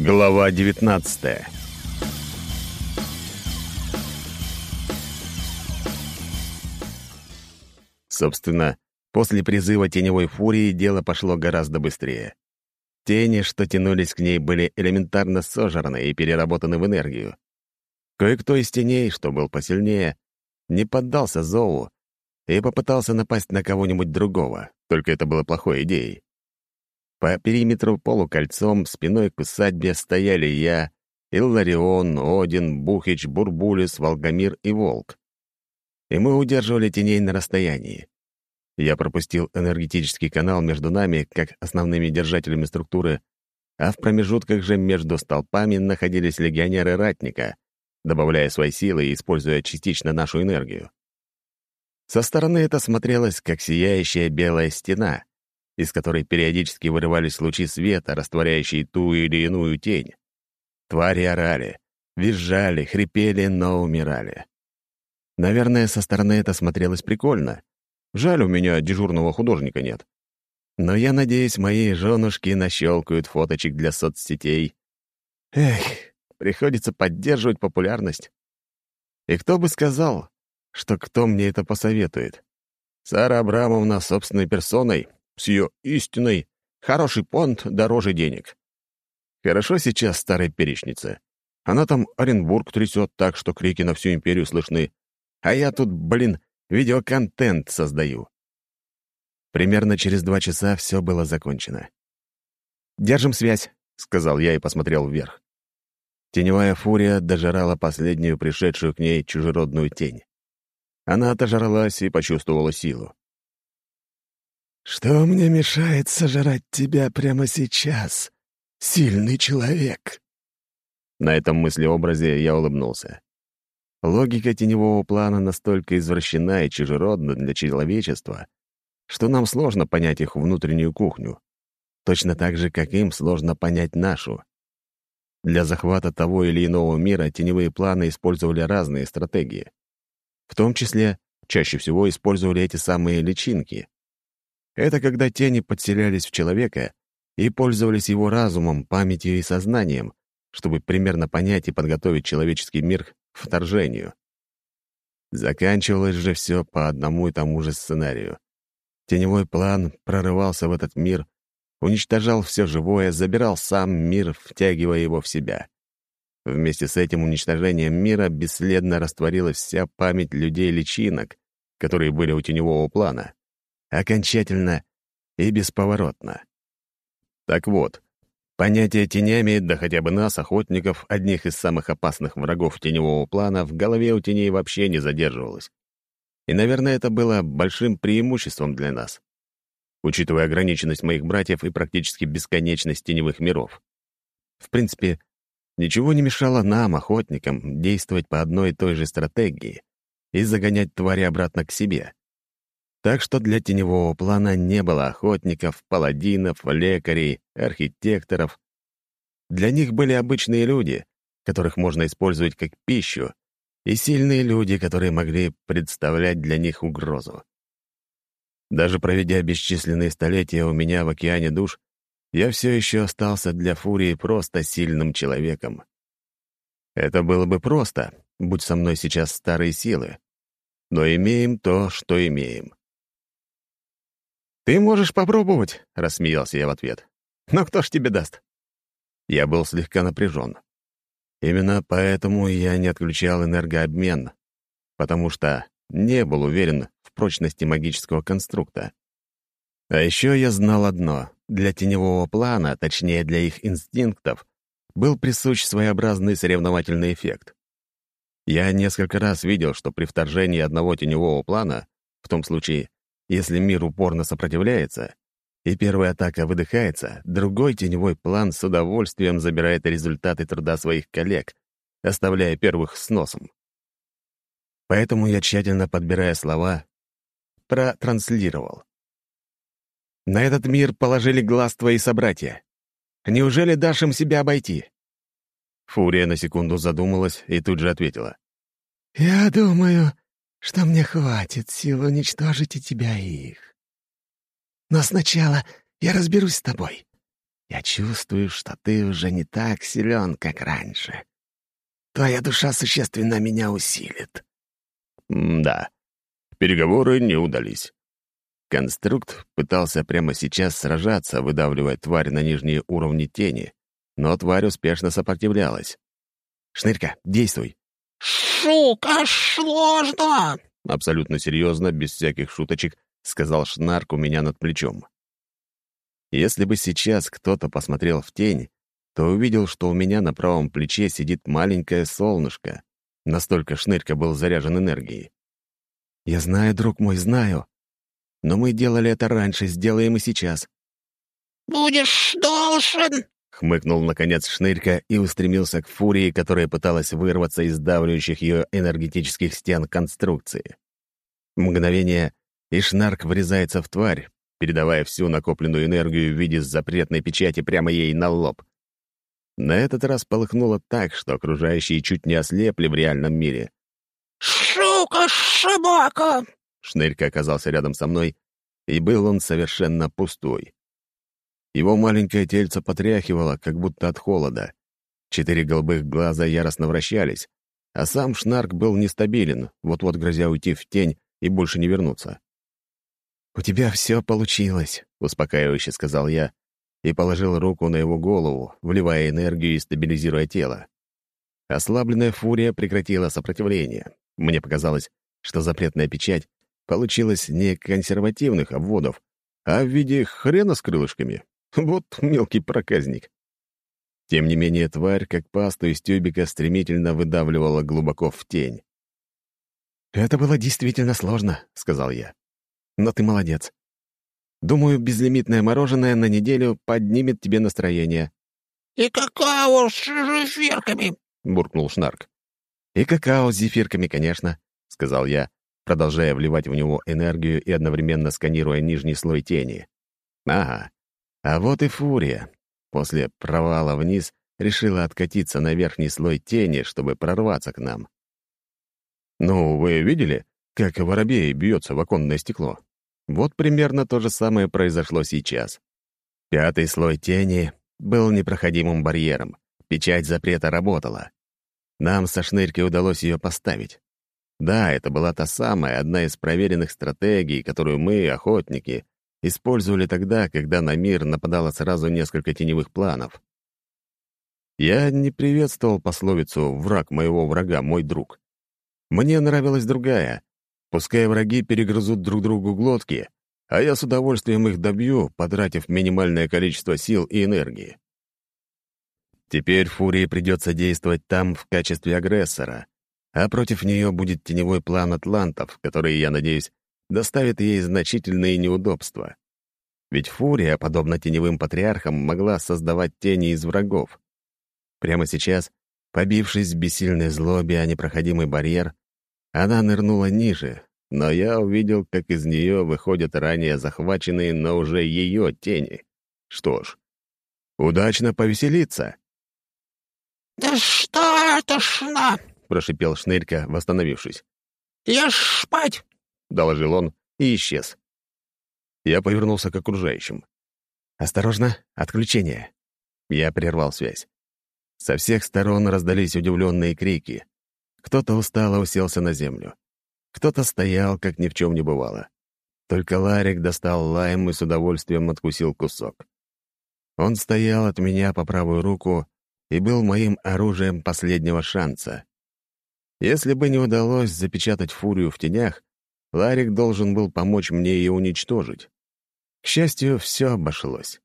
Глава 19 Собственно, после призыва теневой фурии дело пошло гораздо быстрее. Тени, что тянулись к ней, были элементарно сожраны и переработаны в энергию. Кое-кто из теней, что был посильнее, не поддался зову и попытался напасть на кого-нибудь другого, только это было плохой идеей. По периметру полукольцом спиной к усадьбе стояли я, Илларион, Один, Бухич, Бурбулис, Волгомир и Волк. И мы удерживали теней на расстоянии. Я пропустил энергетический канал между нами, как основными держателями структуры, а в промежутках же между столпами находились легионеры Ратника, добавляя свои силы и используя частично нашу энергию. Со стороны это смотрелось, как сияющая белая стена, из которой периодически вырывались лучи света, растворяющие ту или иную тень. Твари орали, визжали, хрипели, но умирали. Наверное, со стороны это смотрелось прикольно. Жаль, у меня дежурного художника нет. Но я надеюсь, мои женушки нащелкают фоточек для соцсетей. Эх, приходится поддерживать популярность. И кто бы сказал, что кто мне это посоветует? Сара Абрамовна собственной персоной, с ее истиной, хороший понт дороже денег. Хорошо сейчас старой перечнице. Она там Оренбург трясет так, что крики на всю империю слышны. А я тут, блин, видеоконтент создаю. Примерно через два часа все было закончено. «Держим связь», — сказал я и посмотрел вверх. Теневая фурия дожирала последнюю пришедшую к ней чужеродную тень. Она отожралась и почувствовала силу. «Что мне мешает сожрать тебя прямо сейчас, сильный человек?» На этом мыслеобразе я улыбнулся. Логика теневого плана настолько извращена и чужеродна для человечества, что нам сложно понять их внутреннюю кухню, точно так же, как им сложно понять нашу. Для захвата того или иного мира теневые планы использовали разные стратегии. В том числе, чаще всего использовали эти самые личинки. Это когда тени подселялись в человека и пользовались его разумом, памятью и сознанием, чтобы примерно понять и подготовить человеческий мир к вторжению. Заканчивалось же все по одному и тому же сценарию. Теневой план прорывался в этот мир уничтожал все живое, забирал сам мир, втягивая его в себя. Вместе с этим уничтожением мира бесследно растворилась вся память людей-личинок, которые были у теневого плана. Окончательно и бесповоротно. Так вот, понятие тенями, да хотя бы нас, охотников, одних из самых опасных врагов теневого плана, в голове у теней вообще не задерживалось. И, наверное, это было большим преимуществом для нас учитывая ограниченность моих братьев и практически бесконечность теневых миров. В принципе, ничего не мешало нам, охотникам, действовать по одной и той же стратегии и загонять твари обратно к себе. Так что для теневого плана не было охотников, паладинов, лекарей, архитекторов. Для них были обычные люди, которых можно использовать как пищу, и сильные люди, которые могли представлять для них угрозу. Даже проведя бесчисленные столетия у меня в океане душ, я все еще остался для Фурии просто сильным человеком. Это было бы просто, будь со мной сейчас старые силы. Но имеем то, что имеем. «Ты можешь попробовать», — рассмеялся я в ответ. «Но кто ж тебе даст?» Я был слегка напряжен. Именно поэтому я не отключал энергообмен, потому что не был уверен в прочности магического конструкта. А еще я знал одно. Для теневого плана, точнее для их инстинктов, был присущ своеобразный соревновательный эффект. Я несколько раз видел, что при вторжении одного теневого плана, в том случае, если мир упорно сопротивляется, и первая атака выдыхается, другой теневой план с удовольствием забирает результаты труда своих коллег, оставляя первых с носом. Поэтому я, тщательно подбирая слова, протранслировал. «На этот мир положили глаз твои собратья. Неужели дашь им себя обойти?» Фурия на секунду задумалась и тут же ответила. «Я думаю, что мне хватит сил уничтожить и тебя, и их. Но сначала я разберусь с тобой. Я чувствую, что ты уже не так силен, как раньше. Твоя душа существенно меня усилит». М да, переговоры не удались. Конструкт пытался прямо сейчас сражаться, выдавливая тварь на нижние уровни тени, но тварь успешно сопротивлялась. «Шнырька, действуй!» «Шука, сложно!» Абсолютно серьезно, без всяких шуточек, сказал Шнарк у меня над плечом. Если бы сейчас кто-то посмотрел в тень, то увидел, что у меня на правом плече сидит маленькое солнышко. Настолько Шнырька был заряжен энергией. «Я знаю, друг мой, знаю. Но мы делали это раньше, сделаем и сейчас». «Будешь должен!» — хмыкнул, наконец, Шнырька и устремился к фурии, которая пыталась вырваться из давлющих ее энергетических стен конструкции. Мгновение, и Шнарк врезается в тварь, передавая всю накопленную энергию в виде запретной печати прямо ей на лоб. На этот раз полыхнуло так, что окружающие чуть не ослепли в реальном мире. «Сука, собака!» Шнырька оказался рядом со мной, и был он совершенно пустой. Его маленькое тельце потряхивало, как будто от холода. Четыре голубых глаза яростно вращались, а сам Шнарк был нестабилен, вот-вот грозя уйти в тень и больше не вернуться. «У тебя все получилось», — успокаивающе сказал я и положил руку на его голову, вливая энергию и стабилизируя тело. Ослабленная фурия прекратила сопротивление. Мне показалось, что запретная печать получилась не консервативных обводов, а в виде хрена с крылышками. Вот мелкий проказник. Тем не менее, тварь, как пасту из тюбика, стремительно выдавливала глубоко в тень. «Это было действительно сложно», — сказал я. «Но ты молодец. Думаю, безлимитное мороженое на неделю поднимет тебе настроение». «И какао с зефирками», — буркнул Шнарк. «И какао с зефирками, конечно», — сказал я, продолжая вливать в него энергию и одновременно сканируя нижний слой тени. «Ага, а вот и фурия. После провала вниз решила откатиться на верхний слой тени, чтобы прорваться к нам. Ну, вы видели, как воробей бьется в оконное стекло? Вот примерно то же самое произошло сейчас. Пятый слой тени был непроходимым барьером. Печать запрета работала. Нам со шнырки удалось ее поставить. Да, это была та самая, одна из проверенных стратегий, которую мы, охотники, использовали тогда, когда на мир нападало сразу несколько теневых планов. Я не приветствовал пословицу «враг моего врага — мой друг». Мне нравилась другая. Пускай враги перегрызут друг другу глотки, а я с удовольствием их добью, потратив минимальное количество сил и энергии. Теперь Фурии придется действовать там в качестве агрессора, а против нее будет теневой план атлантов, который, я надеюсь, доставит ей значительные неудобства. Ведь Фурия, подобно теневым патриархам, могла создавать тени из врагов. Прямо сейчас, побившись в бессильной злобе о непроходимый барьер, она нырнула ниже, но я увидел, как из нее выходят ранее захваченные, но уже ее тени. Что ж, удачно повеселиться. «Да что это шна?» — прошипел Шнырька, восстановившись. «Я спать!» — доложил он и исчез. Я повернулся к окружающим. «Осторожно, отключение!» Я прервал связь. Со всех сторон раздались удивленные крики. Кто-то устало уселся на землю. Кто-то стоял, как ни в чем не бывало. Только Ларик достал лайм и с удовольствием откусил кусок. Он стоял от меня по правую руку и был моим оружием последнего шанса. Если бы не удалось запечатать фурию в тенях, Ларик должен был помочь мне ее уничтожить. К счастью, все обошлось.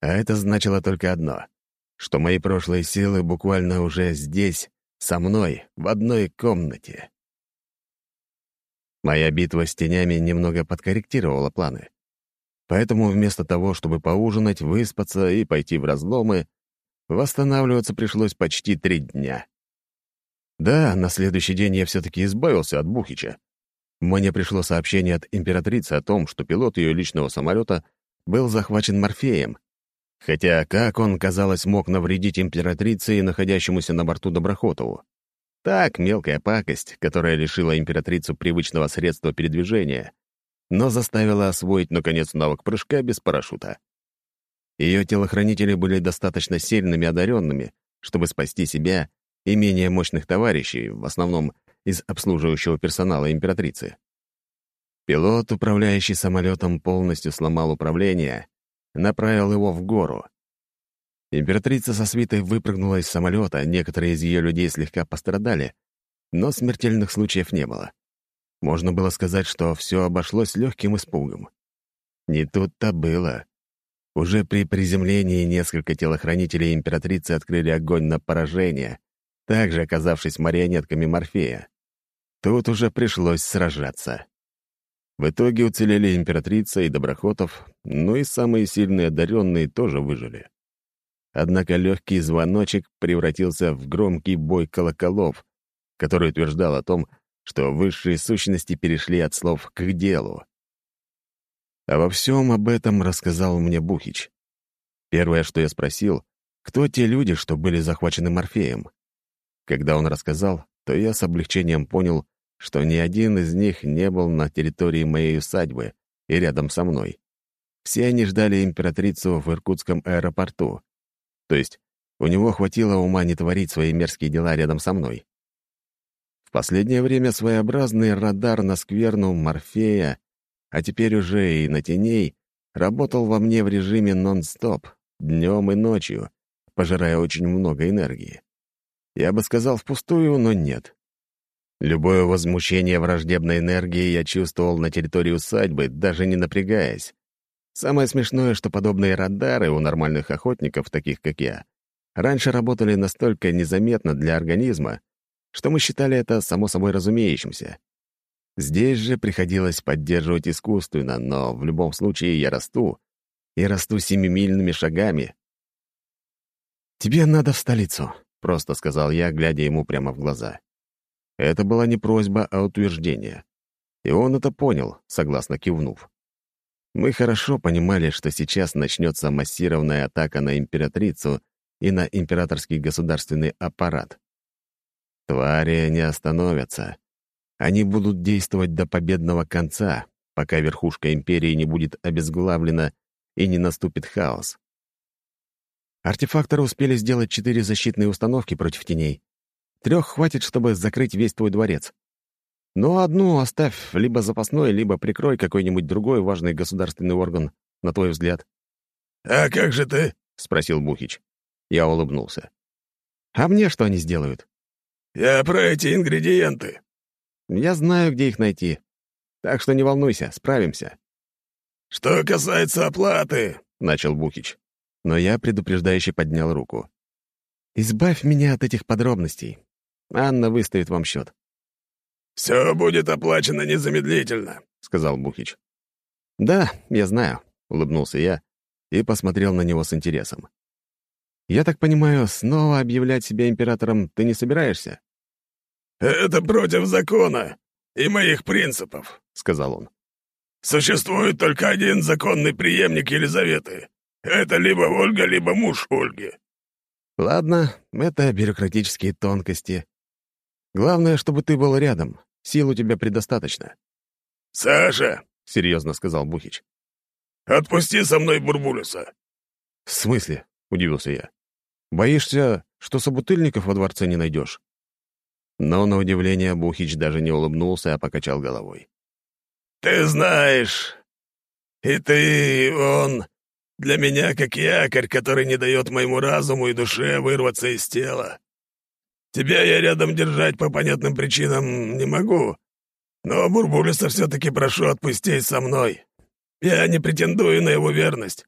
А это значило только одно — что мои прошлые силы буквально уже здесь, со мной, в одной комнате. Моя битва с тенями немного подкорректировала планы. Поэтому вместо того, чтобы поужинать, выспаться и пойти в разломы, восстанавливаться пришлось почти три дня. Да, на следующий день я все-таки избавился от Бухича. Мне пришло сообщение от императрицы о том, что пилот ее личного самолета был захвачен Морфеем. Хотя как он, казалось, мог навредить императрице и находящемуся на борту Доброхотову? Так, мелкая пакость, которая лишила императрицу привычного средства передвижения, но заставила освоить, наконец, навык прыжка без парашюта. Ее телохранители были достаточно сильными одаренными, чтобы спасти себя и менее мощных товарищей, в основном из обслуживающего персонала императрицы. Пилот, управляющий самолетом, полностью сломал управление, направил его в гору. Императрица со свитой выпрыгнула из самолета, некоторые из ее людей слегка пострадали, но смертельных случаев не было. Можно было сказать, что все обошлось легким испугом. Не тут-то было. Уже при приземлении несколько телохранителей императрицы открыли огонь на поражение, также оказавшись марионетками Морфея. Тут уже пришлось сражаться. В итоге уцелели императрица и Доброхотов, но и самые сильные одаренные тоже выжили. Однако легкий звоночек превратился в громкий бой колоколов, который утверждал о том, что высшие сущности перешли от слов к делу. А во всем об этом рассказал мне Бухич. Первое, что я спросил, кто те люди, что были захвачены Морфеем? Когда он рассказал, то я с облегчением понял, что ни один из них не был на территории моей усадьбы и рядом со мной. Все они ждали императрицу в Иркутском аэропорту. То есть у него хватило ума не творить свои мерзкие дела рядом со мной. В последнее время своеобразный радар на скверну Морфея, а теперь уже и на теней, работал во мне в режиме нон-стоп, днем и ночью, пожирая очень много энергии. Я бы сказал впустую, но нет. Любое возмущение враждебной энергии я чувствовал на территории усадьбы, даже не напрягаясь. Самое смешное, что подобные радары у нормальных охотников, таких как я, раньше работали настолько незаметно для организма, что мы считали это само собой разумеющимся. Здесь же приходилось поддерживать искусственно, но в любом случае я расту, и расту семимильными шагами. «Тебе надо в столицу», — просто сказал я, глядя ему прямо в глаза. Это была не просьба, а утверждение. И он это понял, согласно кивнув. Мы хорошо понимали, что сейчас начнется массированная атака на императрицу и на императорский государственный аппарат. Твари не остановятся. Они будут действовать до победного конца, пока верхушка империи не будет обезглавлена и не наступит хаос. Артефакторы успели сделать четыре защитные установки против теней. Трех хватит, чтобы закрыть весь твой дворец. Но одну оставь либо запасной, либо прикрой какой-нибудь другой важный государственный орган, на твой взгляд. «А как же ты?» — спросил Бухич. Я улыбнулся. «А мне что они сделают?» «Я про эти ингредиенты». «Я знаю, где их найти. Так что не волнуйся, справимся». «Что касается оплаты», — начал Бухич. Но я предупреждающе поднял руку. «Избавь меня от этих подробностей. Анна выставит вам счет». «Все будет оплачено незамедлительно», — сказал Бухич. «Да, я знаю», — улыбнулся я и посмотрел на него с интересом. «Я так понимаю, снова объявлять себя императором ты не собираешься?» «Это против закона и моих принципов», — сказал он. «Существует только один законный преемник Елизаветы. Это либо Ольга, либо муж Ольги». «Ладно, это бюрократические тонкости. Главное, чтобы ты был рядом. Сил у тебя предостаточно». «Саша», — серьезно сказал Бухич, — «отпусти со мной Бурбулюса». «В смысле?» — удивился я. «Боишься, что собутыльников во дворце не найдешь?» Но, на удивление, Бухич даже не улыбнулся, а покачал головой. «Ты знаешь, и ты, и он, для меня как якорь, который не дает моему разуму и душе вырваться из тела. Тебя я рядом держать по понятным причинам не могу, но Бурбулиса все-таки прошу отпустить со мной. Я не претендую на его верность.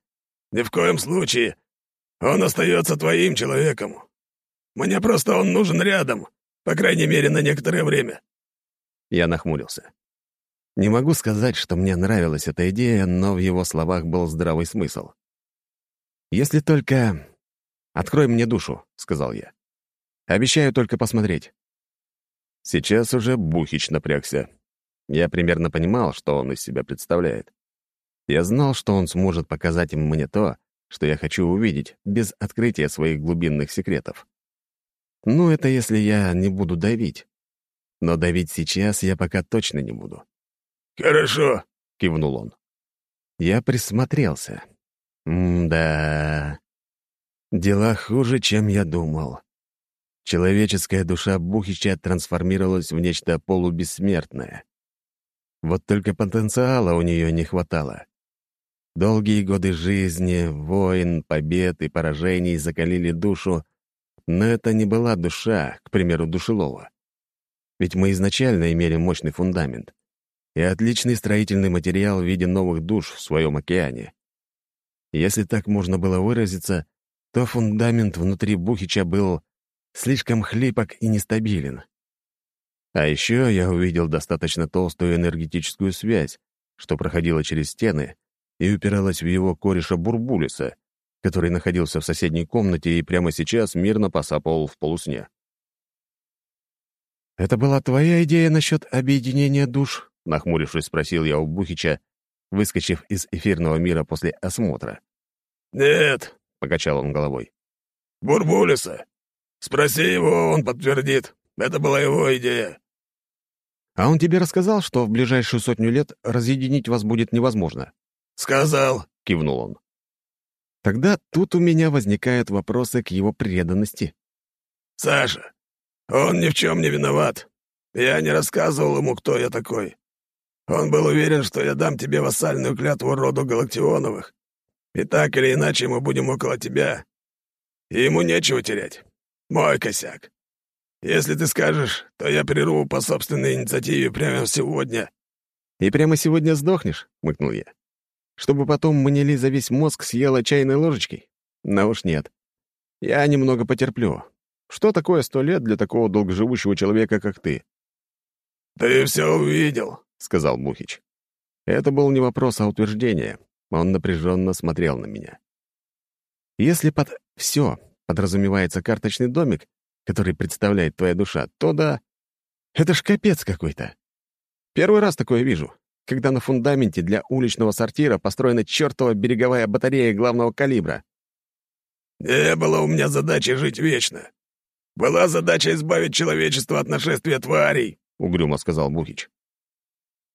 Ни в коем случае. Он остается твоим человеком. Мне просто он нужен рядом, по крайней мере, на некоторое время». Я нахмурился. Не могу сказать, что мне нравилась эта идея, но в его словах был здравый смысл. «Если только... Открой мне душу», — сказал я. Обещаю только посмотреть». Сейчас уже Бухич напрягся. Я примерно понимал, что он из себя представляет. Я знал, что он сможет показать им мне то, что я хочу увидеть, без открытия своих глубинных секретов. Ну, это если я не буду давить. Но давить сейчас я пока точно не буду. «Хорошо», — кивнул он. Я присмотрелся. М-да. Дела хуже, чем я думал. Человеческая душа Бухича трансформировалась в нечто полубессмертное. Вот только потенциала у нее не хватало. Долгие годы жизни, войн, побед и поражений закалили душу, но это не была душа, к примеру, душелова. Ведь мы изначально имели мощный фундамент и отличный строительный материал в виде новых душ в своем океане. Если так можно было выразиться, то фундамент внутри Бухича был слишком хлипок и нестабилен. А еще я увидел достаточно толстую энергетическую связь, что проходила через стены и упиралась в его кореша Бурбулиса, который находился в соседней комнате и прямо сейчас мирно посапывал в полусне. «Это была твоя идея насчет объединения душ?» — нахмурившись, спросил я у Бухича, выскочив из эфирного мира после осмотра. «Нет», — покачал он головой. «Бурбулиса. Спроси его, он подтвердит. Это была его идея». «А он тебе рассказал, что в ближайшую сотню лет разъединить вас будет невозможно?» «Сказал», — кивнул он. «Тогда тут у меня возникают вопросы к его преданности». «Саша, он ни в чем не виноват. Я не рассказывал ему, кто я такой. Он был уверен, что я дам тебе вассальную клятву роду Галактионовых. И так или иначе мы будем около тебя. И ему нечего терять. Мой косяк. Если ты скажешь, то я прерву по собственной инициативе прямо сегодня». «И прямо сегодня сдохнешь?» — мыкнул я. «Чтобы потом мне за весь мозг съела чайной ложечкой? Ну уж нет. Я немного потерплю. Что такое сто лет для такого долгоживущего человека, как ты?» «Ты все увидел», — сказал Бухич. Это был не вопрос, а утверждение. Он напряженно смотрел на меня. «Если под «все» подразумевается карточный домик, который представляет твоя душа, то да, это ж капец какой-то. Первый раз такое вижу, когда на фундаменте для уличного сортира построена чертова береговая батарея главного калибра. «Не было у меня задачи жить вечно. Была задача избавить человечество от нашествия тварей», — угрюмо сказал Бухич.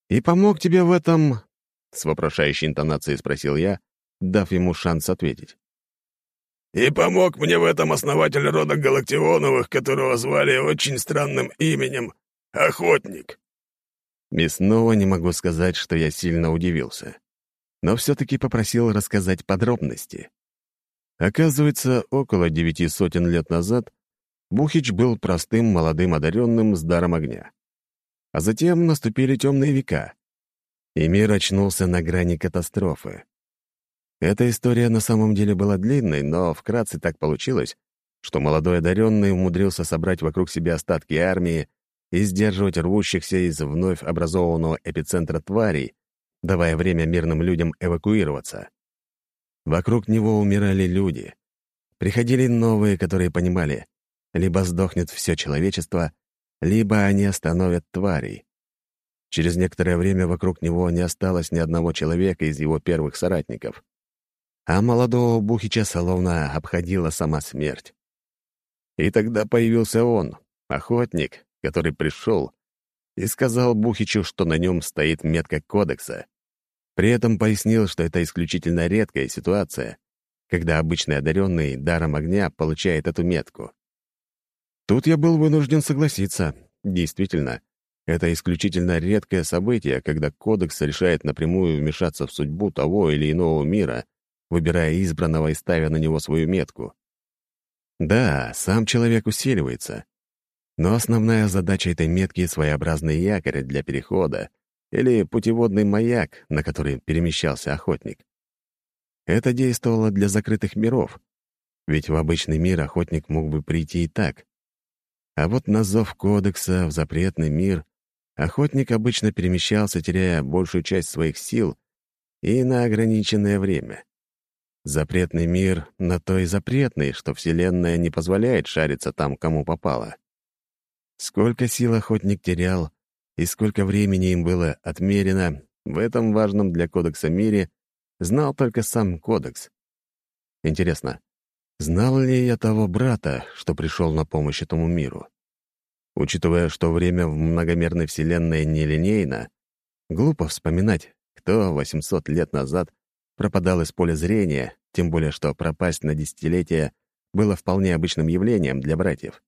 «И помог тебе в этом...» — с вопрошающей интонацией спросил я, дав ему шанс ответить. И помог мне в этом основатель рода Галактионовых, которого звали очень странным именем — Охотник. И снова не могу сказать, что я сильно удивился. Но все-таки попросил рассказать подробности. Оказывается, около девяти сотен лет назад Бухич был простым молодым одаренным с даром огня. А затем наступили темные века, и мир очнулся на грани катастрофы. Эта история на самом деле была длинной, но вкратце так получилось, что молодой одаренный умудрился собрать вокруг себя остатки армии и сдерживать рвущихся из вновь образованного эпицентра тварей, давая время мирным людям эвакуироваться. Вокруг него умирали люди. Приходили новые, которые понимали, либо сдохнет все человечество, либо они остановят тварей. Через некоторое время вокруг него не осталось ни одного человека из его первых соратников а молодого Бухича словно обходила сама смерть. И тогда появился он, охотник, который пришел и сказал Бухичу, что на нем стоит метка кодекса. При этом пояснил, что это исключительно редкая ситуация, когда обычный одаренный даром огня получает эту метку. Тут я был вынужден согласиться. Действительно, это исключительно редкое событие, когда кодекс решает напрямую вмешаться в судьбу того или иного мира выбирая избранного и ставя на него свою метку. Да, сам человек усиливается. Но основная задача этой метки — своеобразный якорь для перехода или путеводный маяк, на который перемещался охотник. Это действовало для закрытых миров, ведь в обычный мир охотник мог бы прийти и так. А вот на зов кодекса в запретный мир охотник обычно перемещался, теряя большую часть своих сил и на ограниченное время. Запретный мир на то и запретный, что Вселенная не позволяет шариться там, кому попало. Сколько сил охотник терял и сколько времени им было отмерено, в этом важном для Кодекса мире знал только сам Кодекс. Интересно, знал ли я того брата, что пришел на помощь этому миру? Учитывая, что время в многомерной Вселенной нелинейно, глупо вспоминать, кто 800 лет назад пропадал из поля зрения, тем более что пропасть на десятилетия было вполне обычным явлением для братьев.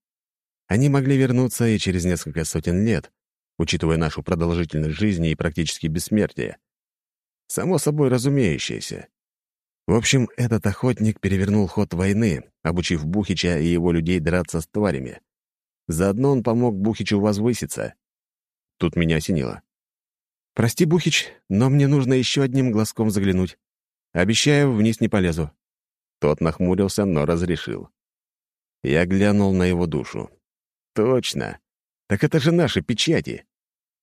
Они могли вернуться и через несколько сотен лет, учитывая нашу продолжительность жизни и практически бессмертие. Само собой разумеющееся. В общем, этот охотник перевернул ход войны, обучив Бухича и его людей драться с тварями. Заодно он помог Бухичу возвыситься. Тут меня осенило. «Прости, Бухич, но мне нужно еще одним глазком заглянуть. Обещаю, вниз не полезу». Тот нахмурился, но разрешил. Я глянул на его душу. «Точно. Так это же наши печати».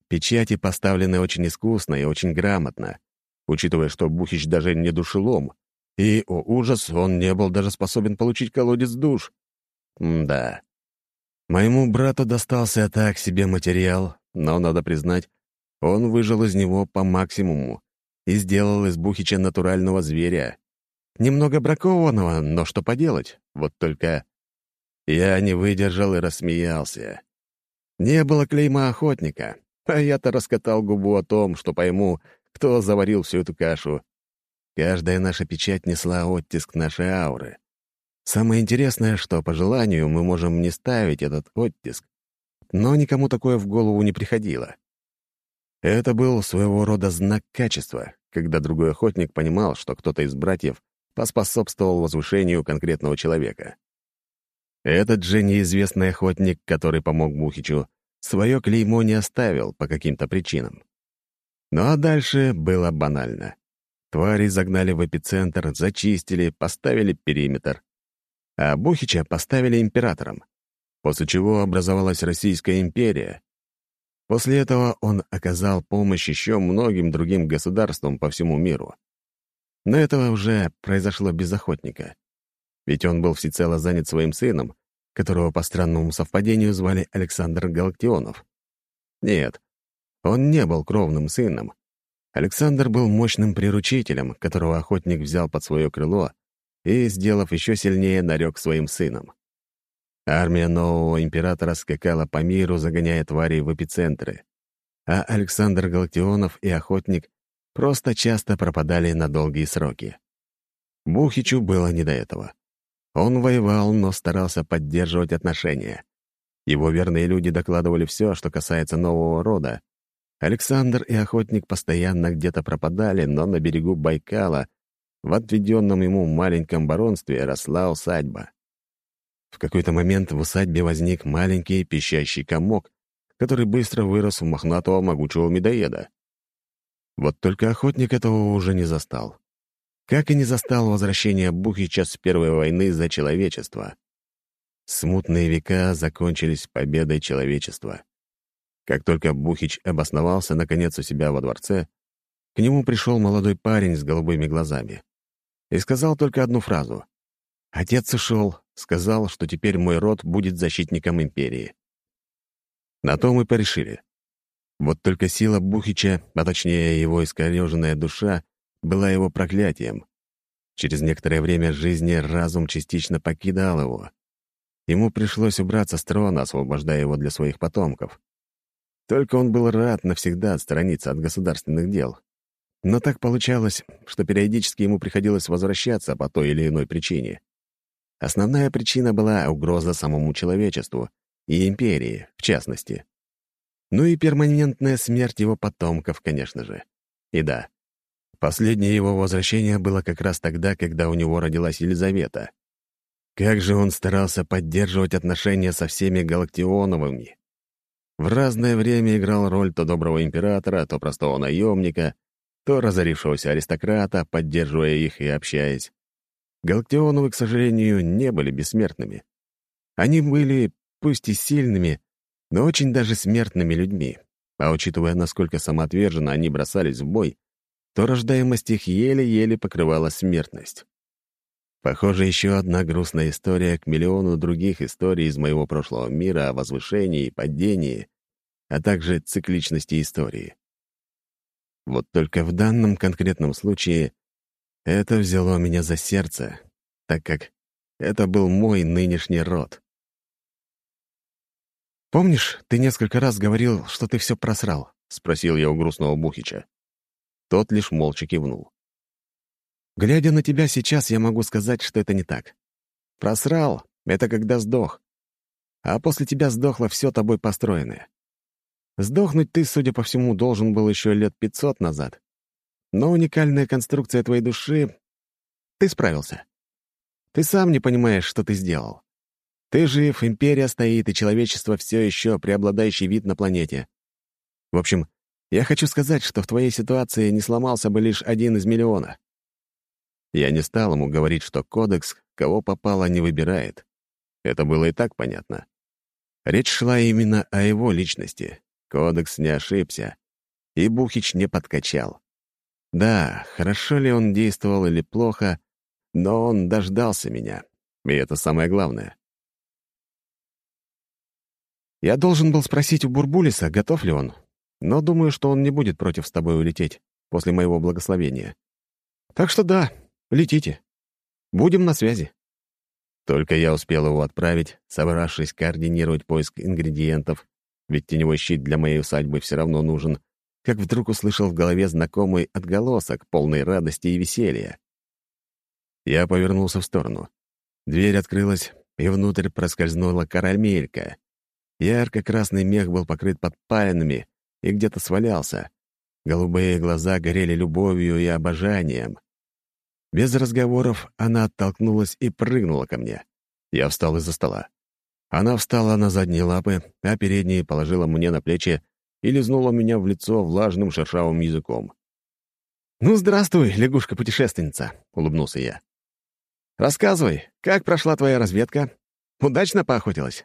Печати поставлены очень искусно и очень грамотно, учитывая, что Бухич даже не душелом, и, о ужас, он не был даже способен получить колодец душ. М да. Моему брату достался так себе материал, но, надо признать, он выжил из него по максимуму и сделал из Бухича натурального зверя. Немного бракованного, но что поделать, вот только... Я не выдержал и рассмеялся. Не было клейма охотника, а я-то раскатал губу о том, что пойму, кто заварил всю эту кашу. Каждая наша печать несла оттиск нашей ауры. Самое интересное, что по желанию мы можем не ставить этот оттиск, но никому такое в голову не приходило. Это был своего рода знак качества, когда другой охотник понимал, что кто-то из братьев поспособствовал возвышению конкретного человека. Этот же неизвестный охотник, который помог Мухичу, свое клеймо не оставил по каким-то причинам. Ну а дальше было банально. Твари загнали в эпицентр, зачистили, поставили периметр. А Бухича поставили императором, после чего образовалась Российская империя. После этого он оказал помощь еще многим другим государствам по всему миру. Но этого уже произошло без охотника. Ведь он был всецело занят своим сыном, которого по странному совпадению звали Александр Галактионов. Нет, он не был кровным сыном, Александр был мощным приручителем, которого охотник взял под свое крыло и, сделав еще сильнее, нарек своим сыном. Армия нового императора скакала по миру, загоняя тварей в эпицентры. А Александр Галактионов и охотник просто часто пропадали на долгие сроки. Бухичу было не до этого. Он воевал, но старался поддерживать отношения. Его верные люди докладывали все, что касается нового рода, Александр и охотник постоянно где-то пропадали, но на берегу Байкала, в отведенном ему маленьком баронстве, росла усадьба. В какой-то момент в усадьбе возник маленький пищащий комок, который быстро вырос в мохнатого могучего медоеда. Вот только охотник этого уже не застал. Как и не застал возвращение Бухича с Первой войны за человечество. Смутные века закончились победой человечества. Как только Бухич обосновался, наконец, у себя во дворце, к нему пришел молодой парень с голубыми глазами и сказал только одну фразу. «Отец ушел, сказал, что теперь мой род будет защитником империи». На то мы порешили. Вот только сила Бухича, а точнее его искореженная душа, была его проклятием. Через некоторое время жизни разум частично покидал его. Ему пришлось убраться с трона, освобождая его для своих потомков. Только он был рад навсегда отстраниться от государственных дел. Но так получалось, что периодически ему приходилось возвращаться по той или иной причине. Основная причина была угроза самому человечеству и империи, в частности. Ну и перманентная смерть его потомков, конечно же. И да, последнее его возвращение было как раз тогда, когда у него родилась Елизавета. Как же он старался поддерживать отношения со всеми Галактионовыми, в разное время играл роль то доброго императора, то простого наемника, то разорившегося аристократа, поддерживая их и общаясь. Галактионовы, к сожалению, не были бессмертными. Они были, пусть и сильными, но очень даже смертными людьми. А учитывая, насколько самоотверженно они бросались в бой, то рождаемость их еле-еле покрывала смертность. Похоже, еще одна грустная история к миллиону других историй из моего прошлого мира о возвышении и падении, а также цикличности истории. Вот только в данном конкретном случае это взяло меня за сердце, так как это был мой нынешний род. «Помнишь, ты несколько раз говорил, что ты все просрал?» — спросил я у грустного Бухича. Тот лишь молча кивнул. Глядя на тебя сейчас, я могу сказать, что это не так. Просрал — это когда сдох. А после тебя сдохло все тобой построенное. Сдохнуть ты, судя по всему, должен был еще лет пятьсот назад. Но уникальная конструкция твоей души... Ты справился. Ты сам не понимаешь, что ты сделал. Ты жив, империя стоит, и человечество все еще преобладающий вид на планете. В общем, я хочу сказать, что в твоей ситуации не сломался бы лишь один из миллиона. Я не стал ему говорить, что кодекс кого попало не выбирает. Это было и так понятно. Речь шла именно о его личности. Кодекс не ошибся, и Бухич не подкачал. Да, хорошо ли он действовал или плохо, но он дождался меня, и это самое главное. Я должен был спросить у Бурбулиса, готов ли он, но думаю, что он не будет против с тобой улететь после моего благословения. Так что да, летите. Будем на связи. Только я успел его отправить, собравшись координировать поиск ингредиентов, ведь теневой щит для моей усадьбы все равно нужен, как вдруг услышал в голове знакомый отголосок, полной радости и веселья. Я повернулся в сторону. Дверь открылась, и внутрь проскользнула карамелька. Ярко-красный мех был покрыт подпалинами и где-то свалялся. Голубые глаза горели любовью и обожанием. Без разговоров она оттолкнулась и прыгнула ко мне. Я встал из-за стола. Она встала на задние лапы, а передние положила мне на плечи и лизнула меня в лицо влажным шершавым языком. «Ну, здравствуй, лягушка-путешественница», — улыбнулся я. «Рассказывай, как прошла твоя разведка? Удачно поохотилась?»